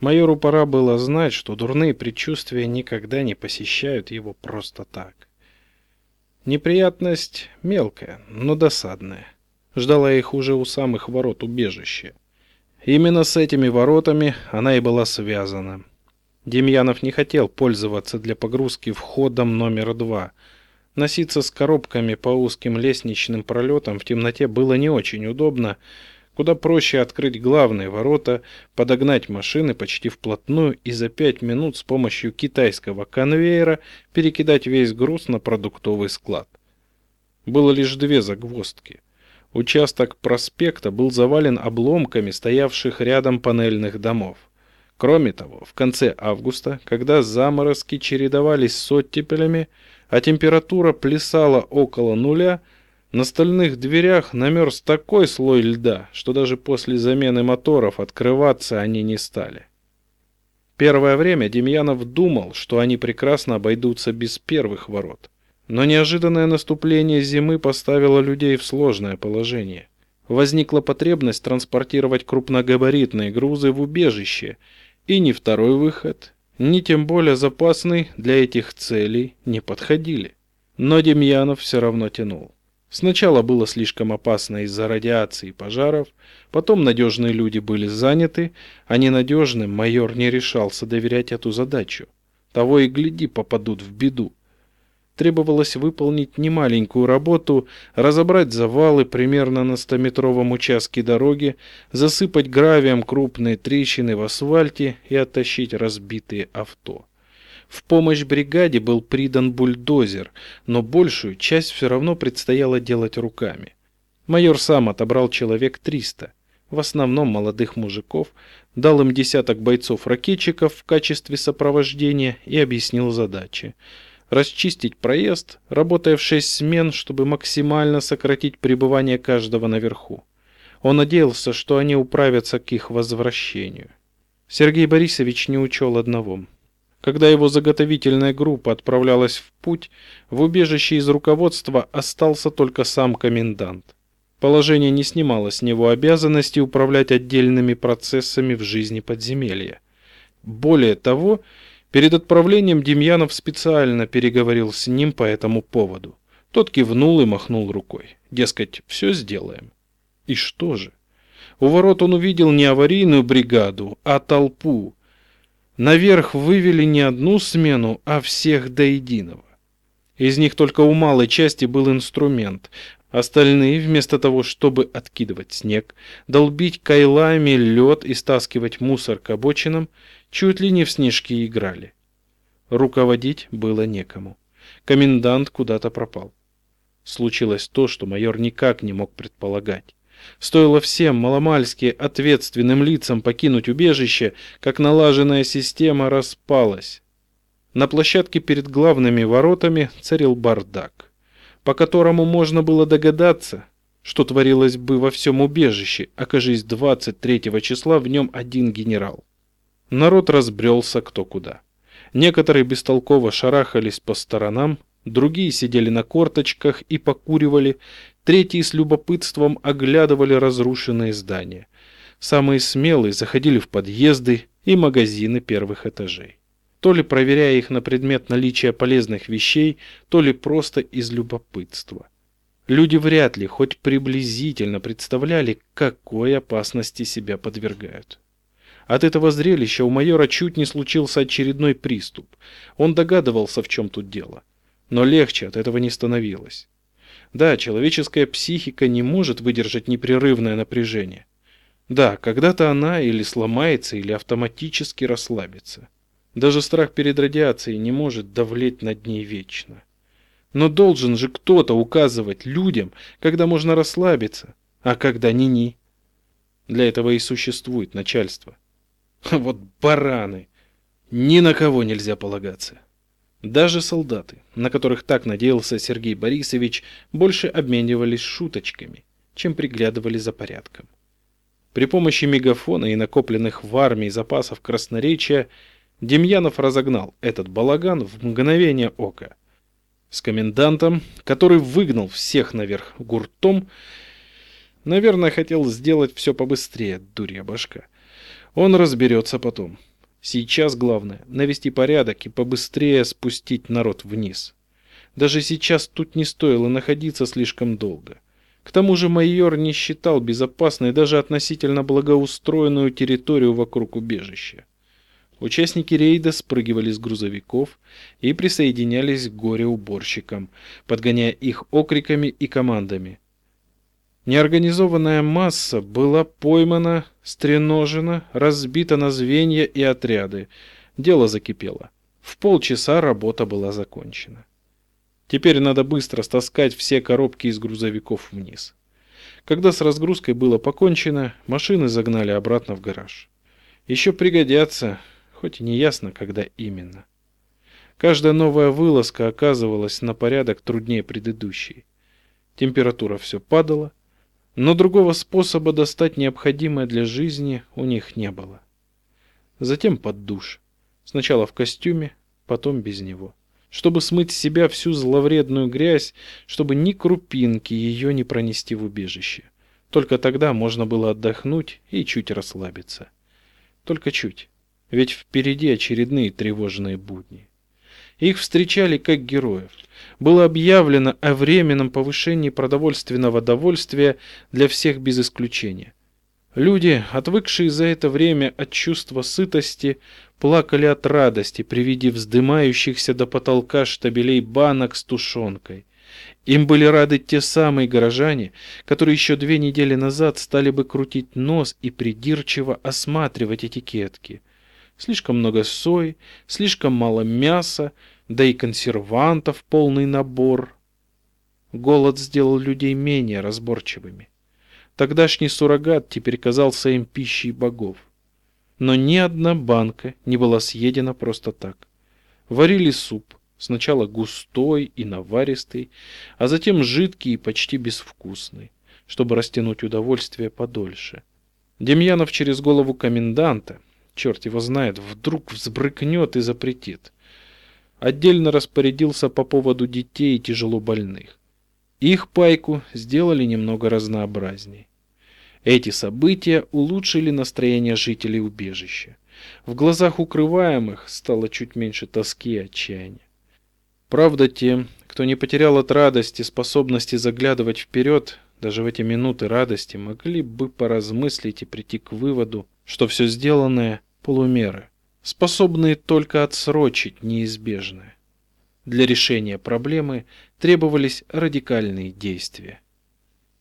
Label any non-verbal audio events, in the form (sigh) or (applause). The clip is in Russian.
Майору пора было знать, что дурные предчувствия никогда не посещают его просто так. Неприятность мелкая, но досадная. Ждала их уже у самых ворот убежища. Именно с этими воротами она и была связана. Демьянов не хотел пользоваться для погрузки входом номер два. Носиться с коробками по узким лестничным пролетам в темноте было не очень удобно, Куда проще открыть главные ворота, подогнать машины почти вплотную и за пять минут с помощью китайского конвейера перекидать весь груз на продуктовый склад. Было лишь две загвоздки. Участок проспекта был завален обломками стоявших рядом панельных домов. Кроме того, в конце августа, когда заморозки чередовались с оттепелями, а температура плясала около нуля, на стальных дверях намерз такой слой льда, что даже после замены моторов открываться они не стали. Первое время Демьянов думал, что они прекрасно обойдутся без первых ворот. Но неожиданное наступление зимы поставило людей в сложное положение. Возникла потребность транспортировать крупногабаритные грузы в убежище, и ни второй выход, ни тем более запасный для этих целей не подходили. Но Демьянов все равно тянул. Сначала было слишком опасно из-за радиации и пожаров, потом надежные люди были заняты, а ненадежным майор не решался доверять эту задачу. Того и гляди, попадут в беду. Требовалось выполнить немаленькую работу, разобрать завалы примерно на стометровом участке дороги, засыпать гравием крупные трещины в асфальте и оттащить разбитые авто. В помощь бригаде был придан бульдозер, но большую часть все равно предстояло делать руками. Майор сам отобрал человек 300, в основном молодых мужиков, дал им десяток бойцов-ракетчиков в качестве сопровождения и объяснил задачи. Расчистить проезд, работая в шесть смен, чтобы максимально сократить пребывание каждого наверху. Он надеялся, что они управятся к их возвращению. Сергей Борисович не учел одного – когда его заготовительная группа отправлялась в путь, в убежище из руководства остался только сам комендант. Положение не снимало с него обязанности управлять отдельными процессами в жизни подземелья. Более того, перед отправлением Демьянов специально переговорил с ним по этому поводу. Тот кивнул и махнул рукой. Дескать, все сделаем. И что же? У ворот он увидел не аварийную бригаду, а толпу, Наверх вывели не одну смену, а всех до единого. Из них только у малой части был инструмент. Остальные, вместо того, чтобы откидывать снег, долбить кайлами лед и стаскивать мусор к обочинам, чуть ли не в снежки играли. Руководить было некому. Комендант куда-то пропал. Случилось то, что майор никак не мог предполагать. Стоило всем маломальски ответственным лицам покинуть убежище, как налаженная система распалась. На площадке перед главными воротами царил бардак, по которому можно было догадаться, что творилось бы во всем убежище, окажись 23 числа в нем один генерал. Народ разбрелся кто куда. Некоторые бестолково шарахались по сторонам, другие сидели на корточках и покуривали, Третьи с любопытством оглядывали разрушенные здания. Самые смелые заходили в подъезды и магазины первых этажей. То ли проверяя их на предмет наличия полезных вещей, то ли просто из любопытства. Люди вряд ли хоть приблизительно представляли, какой опасности себя подвергают. От этого зрелища у майора чуть не случился очередной приступ. Он догадывался, в чем тут дело. Но легче от этого не становилось. Да, человеческая психика не может выдержать непрерывное напряжение. Да, когда-то она или сломается, или автоматически расслабится. Даже страх перед радиацией не может давлеть над ней вечно. Но должен же кто-то указывать людям, когда можно расслабиться, а когда ни-ни. Для этого и существует начальство. (laughs) Вот бараны! Ни на кого нельзя полагаться. Даже солдаты, на которых так надеялся Сергей Борисович, больше обменивались шуточками, чем приглядывали за порядком. При помощи мегафона и накопленных в армии запасов красноречия Демьянов разогнал этот балаган в мгновение ока. С комендантом, который выгнал всех наверх гуртом, наверное, хотел сделать все побыстрее, дурья башка. Он разберется потом. Сейчас главное навести порядок и побыстрее спустить народ вниз. Даже сейчас тут не стоило находиться слишком долго. К тому же майор не считал безопасной даже относительно благоустроенную территорию вокруг убежища. Участники рейда спрыгивали с грузовиков и присоединялись к горе-уборщикам, подгоняя их окриками и командами. Неорганизованная масса была поймана, стреножена, разбита на звенья и отряды. Дело закипело. В полчаса работа была закончена. Теперь надо быстро стаскать все коробки из грузовиков вниз. Когда с разгрузкой было покончено, машины загнали обратно в гараж. Еще пригодятся, хоть и не ясно, когда именно. Каждая новая вылазка оказывалась на порядок труднее предыдущей. Температура все падала, но другого способа достать необходимое для жизни у них не было. Затем под душ. Сначала в костюме, потом без него. Чтобы смыть с себя всю зловредную грязь, чтобы ни крупинки ее не пронести в убежище. Только тогда можно было отдохнуть и чуть расслабиться. Только чуть. Ведь впереди очередные тревожные будни. Их встречали как героев. Было объявлено о временном повышении продовольственного довольствия для всех без исключения. Люди, отвыкшие за это время от чувства сытости, плакали от радости при виде вздымающихся до потолка штабелей банок с тушенкой. Им были рады те самые горожане, которые еще две недели назад стали бы крутить нос и придирчиво осматривать этикетки. Слишком много сои, слишком мало мяса, да и консервантов полный набор. Голод сделал людей менее разборчивыми. Тогдашний суррогат теперь казался им пищей богов. Но ни одна банка не была съедена просто так. Варили суп, сначала густой и наваристый, а затем жидкий и почти безвкусный, чтобы растянуть удовольствие подольше. Демьянов через голову коменданта черт его знает, вдруг взбрыкнет и запретит. Отдельно распорядился по поводу детей и тяжело больных. Их пайку сделали немного разнообразней. Эти события улучшили настроение жителей убежища. В глазах укрываемых стало чуть меньше тоски и отчаяния. Правда, те, кто не потерял от радости способности заглядывать вперед, даже в эти минуты радости могли бы поразмыслить и прийти к выводу, что все сделанное полумеры, способные только отсрочить неизбежное. Для решения проблемы требовались радикальные действия.